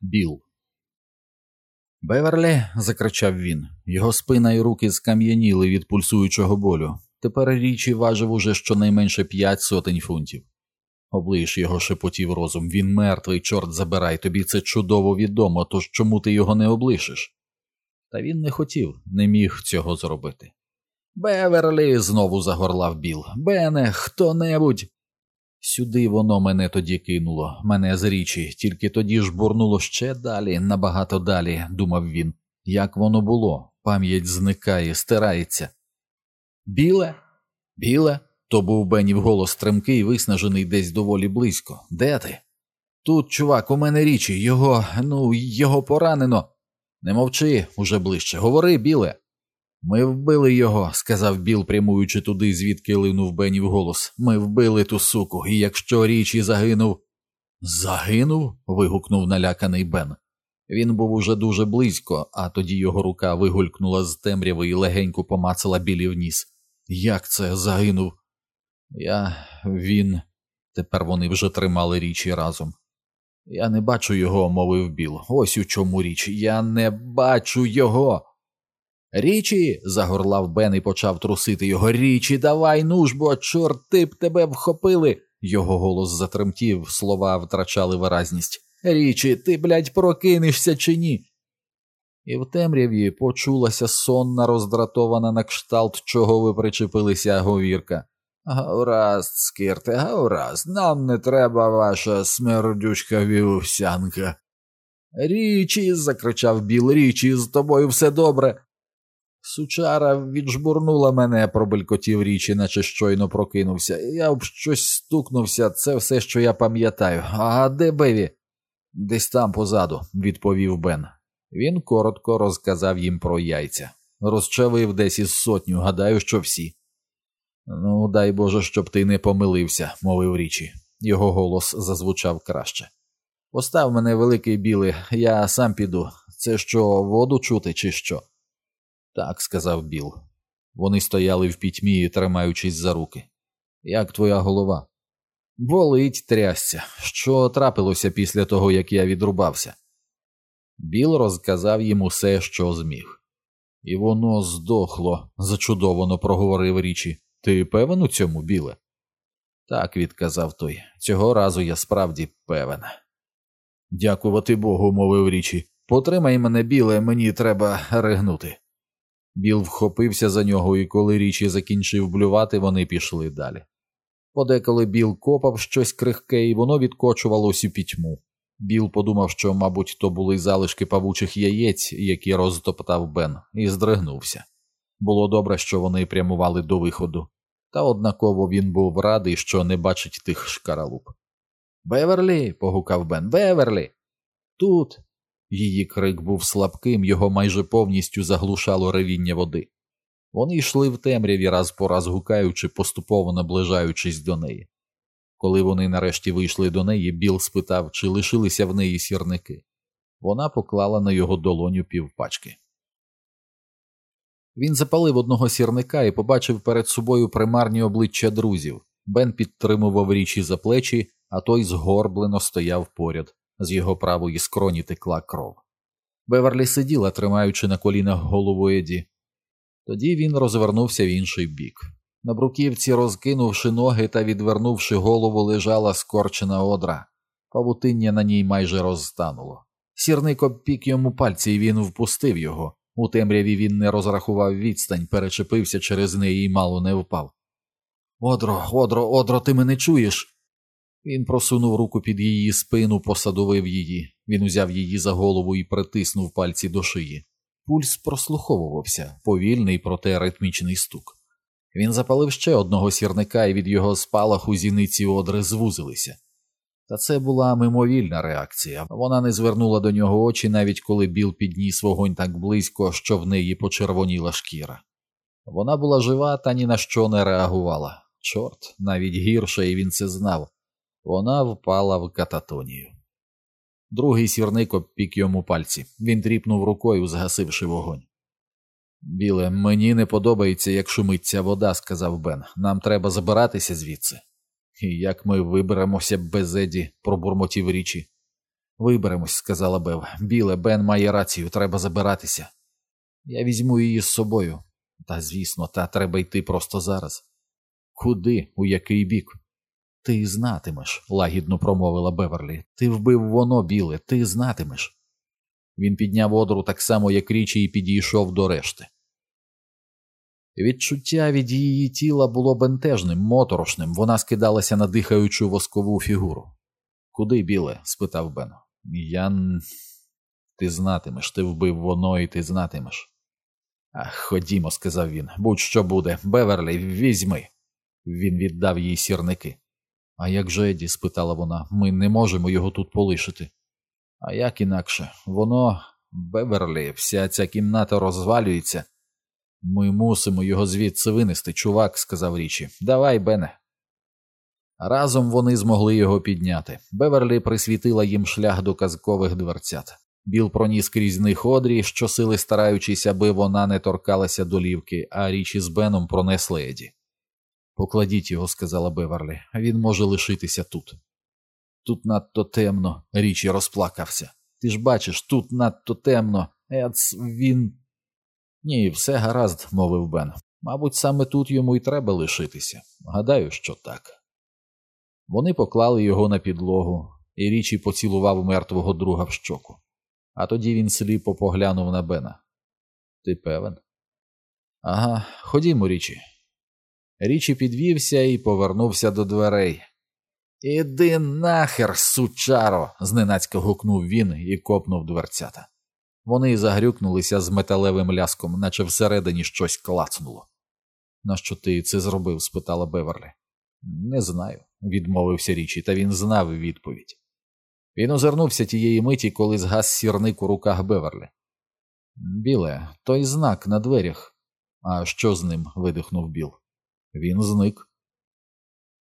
Біл. Беверлі, закричав він, його спина і руки скам'яніли від пульсуючого болю. Тепер Річі важив уже щонайменше п'ять сотень фунтів. Облиш його шепотів розум. Він мертвий, чорт забирай, тобі це чудово відомо, тож чому ти його не облишиш? Та він не хотів, не міг цього зробити. Беверлі, знову загорлав Біл. Бене, хто небудь. Сюди воно мене тоді кинуло, мене з річі, тільки тоді ж бурнуло ще далі, набагато далі, думав він. Як воно було, пам'ять зникає, стирається. Біле? Біле? То був Бенів голос тремкий, виснажений десь доволі близько. Де ти? Тут, чувак, у мене річі, його, ну, його поранено. Не мовчи уже ближче. Говори, біле. Ми вбили його, сказав Біл, прямуючи туди, звідки линув Бенів голос. Ми вбили ту суку, і якщо річі загинув. Загинув? вигукнув наляканий Бен. Він був уже дуже близько, а тоді його рука вигулькнула з темряви і легенько помацала білі в ніс. Як це загинув? Я, він. Тепер вони вже тримали річі разом. Я не бачу його, мовив Біл. Ось у чому річ. Я не бачу його. Річі. загорлав Бен і почав трусити його. Річі, давай ну ж, бо чорти б тебе вхопили. Його голос затремтів, слова втрачали виразність. Річі, ти, блядь, прокинешся чи ні? І в темряві почулася сонна, роздратована на кшталт, чого ви причепилися говірка. Гаразд, скірте, гаразд, нам не треба ваша смердючка вівсянка. Річі, закричав Біл, річі, з тобою все добре. Сучара віджбурнула мене, пробелькотів річі, наче щойно прокинувся. Я б щось стукнувся, це все, що я пам'ятаю. А де Беві? Десь там позаду, відповів Бен. Він коротко розказав їм про яйця. Розчавив десь із сотню, гадаю, що всі. Ну, дай Боже, щоб ти не помилився, мовив річі. Його голос зазвучав краще. Постав мене великий білий, я сам піду. Це що, воду чути, чи що? Так, сказав Біл. Вони стояли в пітьмі, тримаючись за руки. Як твоя голова? Болить трясся. Що трапилося після того, як я відрубався? Біл розказав їм усе, що зміг. І воно здохло, зачудовано проговорив річі. Ти певен у цьому, біле? Так, відказав той. Цього разу я справді певен. Дякувати Богу, мовив річі. Потримай мене, біле, мені треба ригнути. Біл вхопився за нього, і коли річі закінчив блювати, вони пішли далі. Подеколи Біл копав щось крихке, і воно відкочувалось у пітьму. Біл подумав, що, мабуть, то були залишки павучих яєць, які розтоптав Бен, і здригнувся. Було добре, що вони прямували до виходу, та однаково він був радий, що не бачить тих шкаралуп. Беверлі. погукав Бен. Беверлі. Тут. Її крик був слабким, його майже повністю заглушало ревіння води. Вони йшли в темряві, раз по раз гукаючи, поступово наближаючись до неї. Коли вони нарешті вийшли до неї, Біл спитав, чи лишилися в неї сірники. Вона поклала на його долоню півпачки. Він запалив одного сірника і побачив перед собою примарні обличчя друзів. Бен підтримував річі за плечі, а той згорблено стояв поряд. З його правої скроні текла кров. Беверлі сиділа, тримаючи на колінах голову Еді. Тоді він розвернувся в інший бік. На бруківці, розкинувши ноги та відвернувши голову, лежала скорчена Одра. Павутиння на ній майже розтануло. Сірник обпік йому пальці, і він впустив його. У темряві він не розрахував відстань, перечепився через неї і мало не впав. Одро, Одро, Одро, ти мене чуєш? Він просунув руку під її спину, посадовив її. Він узяв її за голову і притиснув пальці до шиї. Пульс прослуховувався, повільний, проте ритмічний стук. Він запалив ще одного сірника, і від його спалаху зіниці одри звузилися. Та це була мимовільна реакція. Вона не звернула до нього очі, навіть коли Біл підніс вогонь так близько, що в неї почервоніла шкіра. Вона була жива та ні на що не реагувала. Чорт, навіть гірше, і він це знав. Вона впала в кататонію. Другий сірник обпік йому пальці. Він тріпнув рукою, згасивши вогонь. Біле, мені не подобається, як шумить ця вода, сказав Бен. Нам треба забиратися звідси. І як ми виберемося без Еді, пробурмотів річі. Виберемось, сказала Бев. Біле, Бен має рацію, треба забиратися. Я візьму її з собою. Та, звісно, та треба йти просто зараз. Куди, у який бік? Ти знатимеш, лагідно промовила Беверлі. Ти вбив воно, Біле, ти знатимеш. Він підняв Одру так само, як Річі, і підійшов до решти. Відчуття від її тіла було бентежним, моторошним, вона скидалася на дихаючу воскову фігуру. Куди, Біле? спитав Бен. Я. Ти знатимеш, ти вбив воно, і ти знатимеш. Ах, ходімо, сказав він. Будь що буде. Беверлі, візьми. Він віддав їй сірники. А як же Еді? спитала вона, ми не можемо його тут полишити. А як інакше? Воно, Беверлі, вся ця кімната розвалюється. Ми мусимо його звідси винести, чувак, сказав Річі. Давай, Бене. Разом вони змогли його підняти. Беверлі присвітила їм шлях до казкових дверцят. Біл проніс крізь них Одрі, щосили стараючись, аби вона не торкалася долівки, а Річі з Беном пронесли Еді. Покладіть його, сказала Беверлі, він може лишитися тут. Тут надто темно, Річі розплакався. Ти ж бачиш, тут надто темно. Едз, він. Ні, все гаразд, мовив Бен. Мабуть, саме тут йому й треба лишитися. Гадаю, що так. Вони поклали його на підлогу, і Річі поцілував мертвого друга в щоку. А тоді він сліпо поглянув на Бена. Ти певен? Ага, ходімо, Річі. Річі підвівся і повернувся до дверей. Іди нахер, сучаро. зненацька гукнув він і копнув дверцята. Вони загрюкнулися з металевим ляском, наче всередині щось клацнуло. Нащо ти це зробив? спитала Беверлі. Не знаю, відмовив Річі, та він знав відповідь. Він озирнувся тієї миті, коли згас сірник у руках Беверлі. Біле, той знак на дверях. А що з ним? видихнув Біл. Він зник.